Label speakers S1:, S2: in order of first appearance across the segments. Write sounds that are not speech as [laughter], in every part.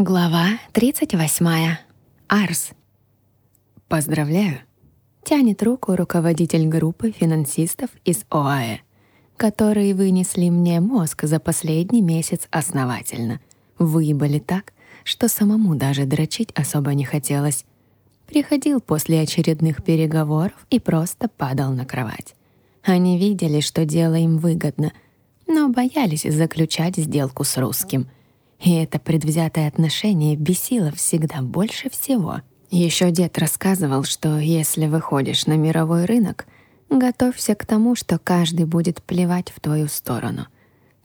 S1: Глава 38. Арс. Поздравляю. Тянет руку руководитель группы финансистов из ОАЭ, которые вынесли мне мозг за последний месяц основательно. Выебали так, что самому даже дрочить особо не хотелось. Приходил после очередных переговоров и просто падал на кровать. Они видели, что дело им выгодно, но боялись заключать сделку с русским — и это предвзятое отношение бесило всегда больше всего. Еще дед рассказывал, что если выходишь на мировой рынок, готовься к тому, что каждый будет плевать в твою сторону.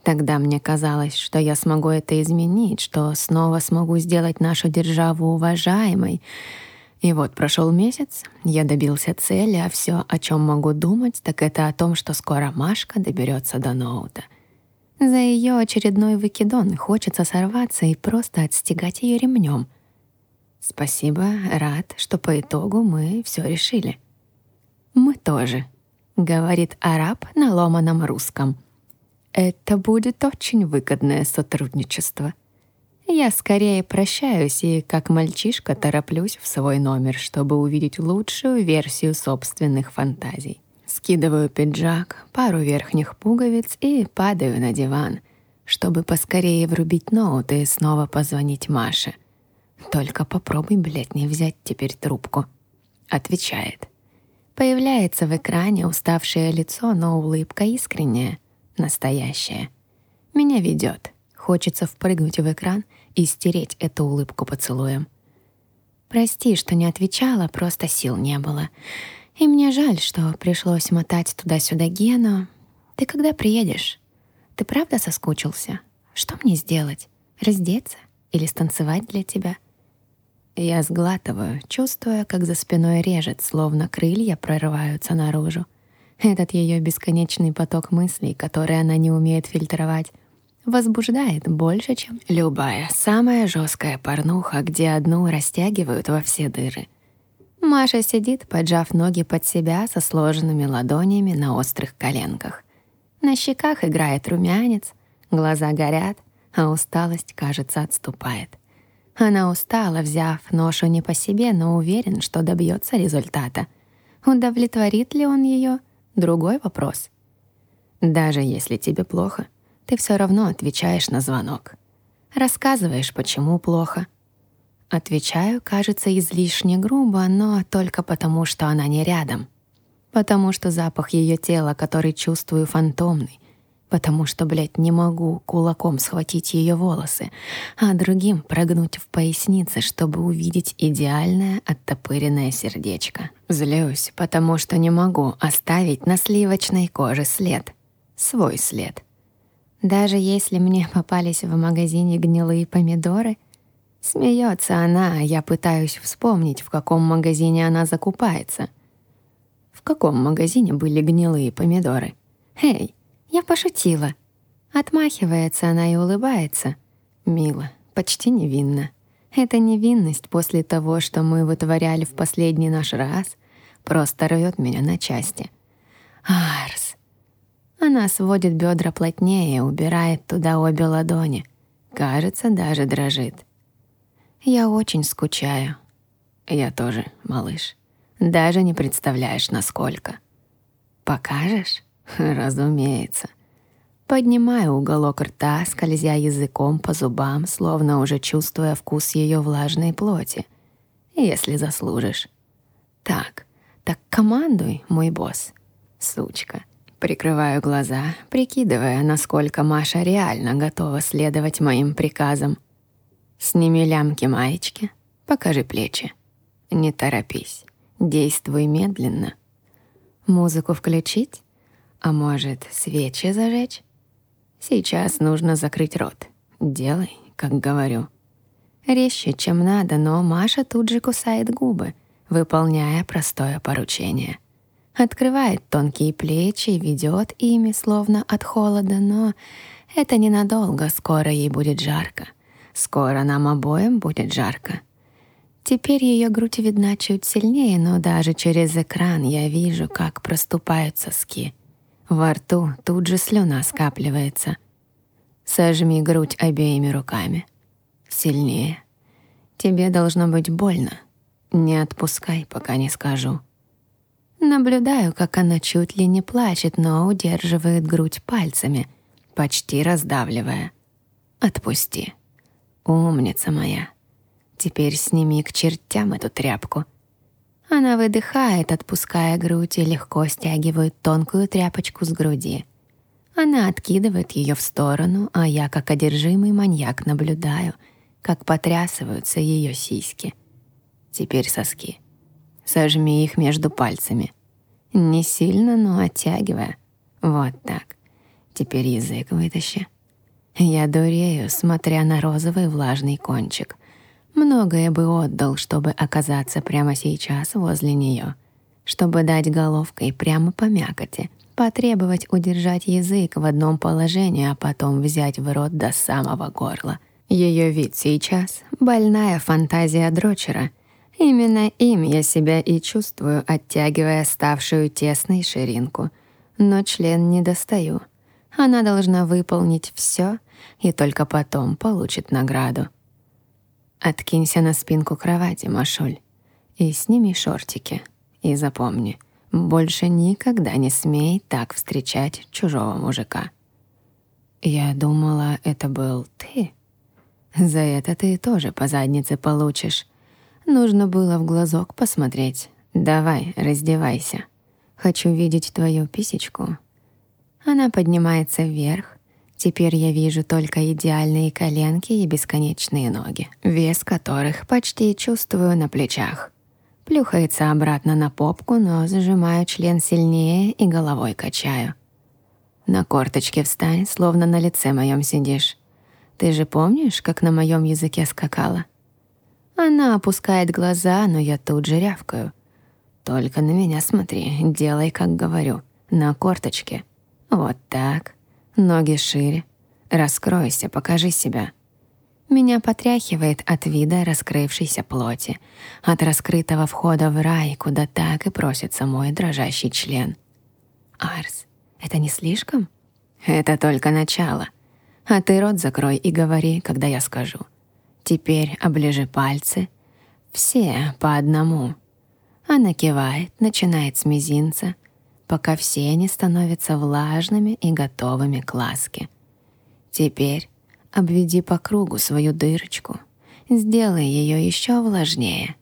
S1: Тогда мне казалось, что я смогу это изменить, что снова смогу сделать нашу державу уважаемой. И вот прошел месяц, я добился цели, а все, о чем могу думать, так это о том, что скоро Машка доберется до ноута. За ее очередной выкидон хочется сорваться и просто отстегать ее ремнем. Спасибо, рад, что по итогу мы все решили. Мы тоже, говорит араб на ломаном русском. Это будет очень выгодное сотрудничество. Я скорее прощаюсь и, как мальчишка, тороплюсь в свой номер, чтобы увидеть лучшую версию собственных фантазий. Скидываю пиджак, пару верхних пуговиц и падаю на диван, чтобы поскорее врубить ноут и снова позвонить Маше. Только попробуй, блядь, не взять теперь трубку. Отвечает. Появляется в экране уставшее лицо, но улыбка искренняя, настоящая. Меня ведет. Хочется впрыгнуть в экран и стереть эту улыбку поцелуем. Прости, что не отвечала, просто сил не было. И мне жаль, что пришлось мотать туда-сюда Гену. Ты когда приедешь? Ты правда соскучился? Что мне сделать? Раздеться или станцевать для тебя? Я сглатываю, чувствуя, как за спиной режет, словно крылья прорываются наружу. Этот ее бесконечный поток мыслей, который она не умеет фильтровать, возбуждает больше, чем любая самая жесткая порнуха, где одну растягивают во все дыры — Маша сидит, поджав ноги под себя со сложенными ладонями на острых коленках. На щеках играет румянец, глаза горят, а усталость, кажется, отступает. Она устала, взяв ношу не по себе, но уверен, что добьется результата. Удовлетворит ли он ее? Другой вопрос. Даже если тебе плохо, ты все равно отвечаешь на звонок. Рассказываешь, почему плохо — Отвечаю, кажется, излишне грубо, но только потому, что она не рядом. Потому что запах ее тела, который чувствую, фантомный. Потому что, блядь, не могу кулаком схватить ее волосы, а другим прогнуть в пояснице, чтобы увидеть идеальное оттопыренное сердечко. Злюсь, потому что не могу оставить на сливочной коже след. Свой след. Даже если мне попались в магазине гнилые помидоры — Смеется она, а я пытаюсь вспомнить, в каком магазине она закупается. В каком магазине были гнилые помидоры? «Эй, я пошутила!» Отмахивается она и улыбается. Мило, почти невинно. Эта невинность после того, что мы вытворяли в последний наш раз, просто рвет меня на части. Арс. Она сводит бедра плотнее, убирает туда обе ладони. Кажется, даже дрожит. Я очень скучаю. Я тоже, малыш. Даже не представляешь, насколько. Покажешь? [laughs] Разумеется. Поднимаю уголок рта, скользя языком по зубам, словно уже чувствуя вкус ее влажной плоти. Если заслужишь. Так, так командуй, мой босс. Сучка. Прикрываю глаза, прикидывая, насколько Маша реально готова следовать моим приказам. Сними лямки маечки, покажи плечи. Не торопись, действуй медленно. Музыку включить? А может, свечи зажечь? Сейчас нужно закрыть рот. Делай, как говорю. Резче, чем надо, но Маша тут же кусает губы, выполняя простое поручение. Открывает тонкие плечи ведет ими, словно от холода, но это ненадолго, скоро ей будет жарко. Скоро нам обоим будет жарко. Теперь ее грудь видна чуть сильнее, но даже через экран я вижу, как проступают соски. Во рту тут же слюна скапливается. Сожми грудь обеими руками. Сильнее. Тебе должно быть больно. Не отпускай, пока не скажу. Наблюдаю, как она чуть ли не плачет, но удерживает грудь пальцами, почти раздавливая. Отпусти. Умница моя. Теперь сними к чертям эту тряпку. Она выдыхает, отпуская грудь, и легко стягивает тонкую тряпочку с груди. Она откидывает ее в сторону, а я, как одержимый маньяк, наблюдаю, как потрясываются ее сиськи. Теперь соски. Сожми их между пальцами. Не сильно, но оттягивая. Вот так. Теперь язык вытащи. Я дурею, смотря на розовый влажный кончик. Многое бы отдал, чтобы оказаться прямо сейчас возле нее, чтобы дать головкой прямо по мякоти — потребовать удержать язык в одном положении, а потом взять в рот до самого горла. Ее вид сейчас — больная фантазия дрочера. Именно им я себя и чувствую, оттягивая ставшую тесной ширинку. Но член не достаю. Она должна выполнить все и только потом получит награду. Откинься на спинку кровати, Машуль, и сними шортики. И запомни — больше никогда не смей так встречать чужого мужика. Я думала, это был ты. За это ты тоже по заднице получишь. Нужно было в глазок посмотреть. Давай, раздевайся. Хочу видеть твою писечку. Она поднимается вверх. Теперь я вижу только идеальные коленки и бесконечные ноги, вес которых почти чувствую на плечах. Плюхается обратно на попку, но зажимаю член сильнее и головой качаю. На корточке встань, словно на лице моем сидишь. Ты же помнишь, как на моем языке скакала? Она опускает глаза, но я тут же рявкаю. Только на меня смотри, делай, как говорю. На корточке. Вот так. Ноги шире. Раскройся, покажи себя. Меня потряхивает от вида раскрывшейся плоти, от раскрытого входа в рай, куда так и просится мой дрожащий член. Арс, это не слишком? Это только начало. А ты рот закрой и говори, когда я скажу. Теперь оближи пальцы. Все по одному. Она кивает, начинает с мизинца, пока все не становятся влажными и готовыми к ласке. Теперь Обведи по кругу свою дырочку. Сделай ее еще влажнее.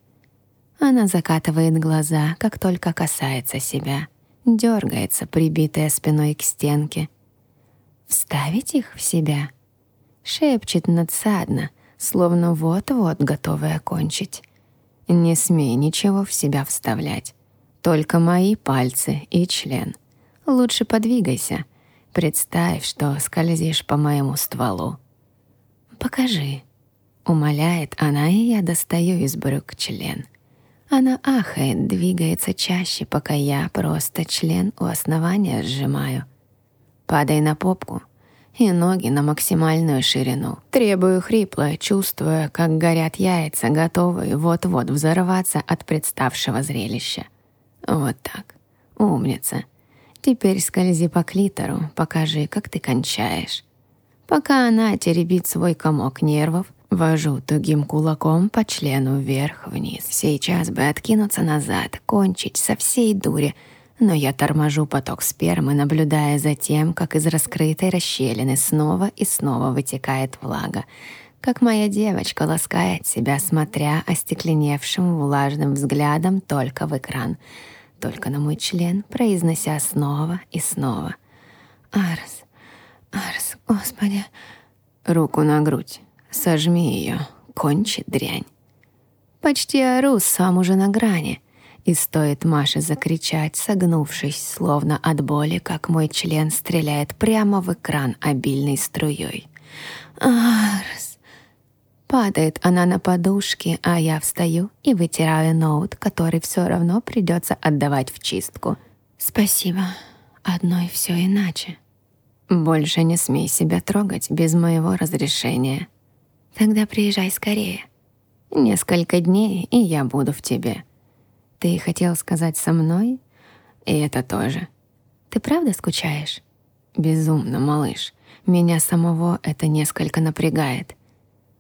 S1: Она закатывает глаза, как только касается себя. Дергается, прибитая спиной к стенке. «Вставить их в себя?» Шепчет надсадно, словно вот-вот готовая кончить. «Не смей ничего в себя вставлять. Только мои пальцы и член. Лучше подвигайся. Представь, что скользишь по моему стволу. «Покажи», — умоляет она, и я достаю из брюк член. Она ахает, двигается чаще, пока я просто член у основания сжимаю. Падай на попку и ноги на максимальную ширину. Требую хрипло, чувствуя, как горят яйца, готовые вот-вот взорваться от представшего зрелища. Вот так. Умница. Теперь скользи по клитору, покажи, как ты кончаешь. Пока она теребит свой комок нервов, вожу тугим кулаком по члену вверх-вниз. Сейчас бы откинуться назад, кончить со всей дури, но я торможу поток спермы, наблюдая за тем, как из раскрытой расщелины снова и снова вытекает влага, как моя девочка ласкает себя, смотря остекленевшим влажным взглядом только в экран, только на мой член, произнося снова и снова. «Арс, Арс, господи. Руку на грудь. Сожми ее. Кончи дрянь. Почти ору, сам уже на грани. И стоит Маше закричать, согнувшись, словно от боли, как мой член стреляет прямо в экран обильной струей. Арс. Падает она на подушке, а я встаю и вытираю ноут, который все равно придется отдавать в чистку. Спасибо. Одной все иначе. Больше не смей себя трогать без моего разрешения. Тогда приезжай скорее. Несколько дней, и я буду в тебе. Ты хотел сказать со мной? И это тоже. Ты правда скучаешь? Безумно, малыш. Меня самого это несколько напрягает.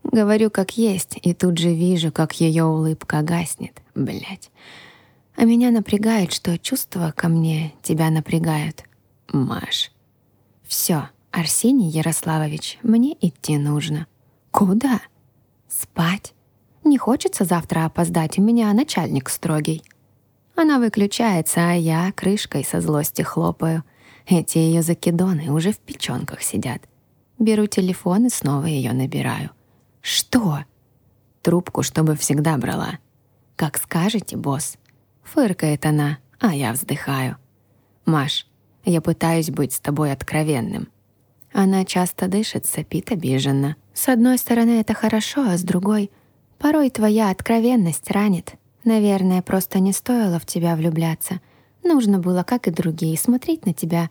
S1: Говорю как есть, и тут же вижу, как ее улыбка гаснет. Блять. А меня напрягает, что чувства ко мне тебя напрягают. Маш. Все, Арсений Ярославович, мне идти нужно. Куда? Спать. Не хочется завтра опоздать, у меня начальник строгий. Она выключается, а я крышкой со злости хлопаю. Эти ее закидоны уже в печенках сидят. Беру телефон и снова ее набираю. «Что?» «Трубку, чтобы всегда брала». «Как скажете, босс». Фыркает она, а я вздыхаю. «Маш, я пытаюсь быть с тобой откровенным». Она часто дышит, сопит обиженно. С одной стороны, это хорошо, а с другой... Порой твоя откровенность ранит. Наверное, просто не стоило в тебя влюбляться. Нужно было, как и другие, смотреть на тебя,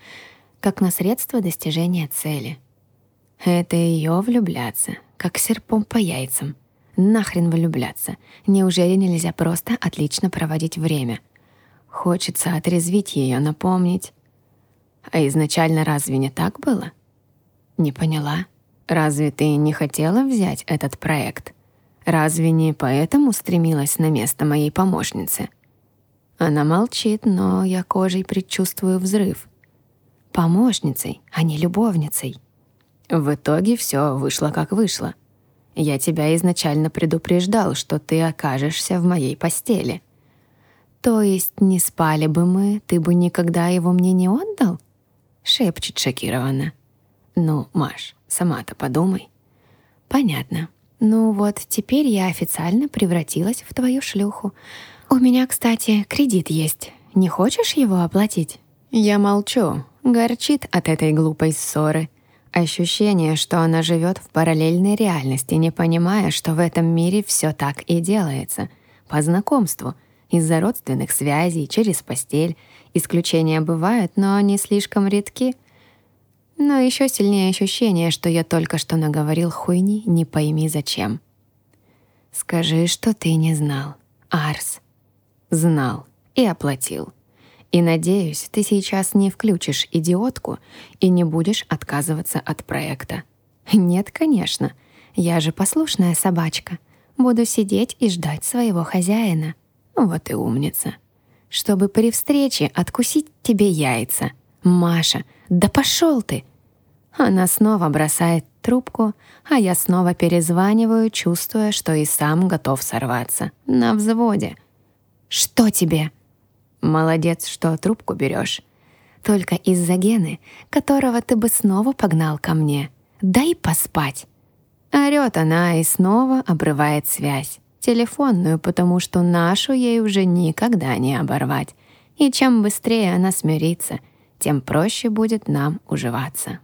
S1: как на средство достижения цели. Это ее влюбляться, как серпом по яйцам. Нахрен влюбляться. Неужели нельзя просто отлично проводить время? Хочется отрезвить ее, напомнить. А изначально разве не так было? Не поняла. Разве ты не хотела взять этот проект? Разве не поэтому стремилась на место моей помощницы? Она молчит, но я кожей предчувствую взрыв. Помощницей, а не любовницей. В итоге все вышло как вышло. Я тебя изначально предупреждал, что ты окажешься в моей постели. То есть не спали бы мы, ты бы никогда его мне не отдал? Шепчет шокированно. Ну, Маш, сама-то подумай. Понятно. Ну вот, теперь я официально превратилась в твою шлюху. У меня, кстати, кредит есть. Не хочешь его оплатить? Я молчу. Горчит от этой глупой ссоры. Ощущение, что она живет в параллельной реальности, не понимая, что в этом мире все так и делается. По знакомству, из-за родственных связей, через постель. Исключения бывают, но они слишком редки. Но еще сильнее ощущение, что я только что наговорил хуйни, не пойми зачем. Скажи, что ты не знал. Арс. Знал и оплатил. И надеюсь, ты сейчас не включишь идиотку и не будешь отказываться от проекта. Нет, конечно. Я же послушная собачка. Буду сидеть и ждать своего хозяина. Вот и умница. Чтобы при встрече откусить тебе яйца. Маша, да пошел ты! Она снова бросает трубку, а я снова перезваниваю, чувствуя, что и сам готов сорваться. На взводе. «Что тебе?» Молодец, что трубку берешь. Только из-за Гены, которого ты бы снова погнал ко мне. Дай поспать. Орёт она и снова обрывает связь. Телефонную, потому что нашу ей уже никогда не оборвать. И чем быстрее она смирится, тем проще будет нам уживаться.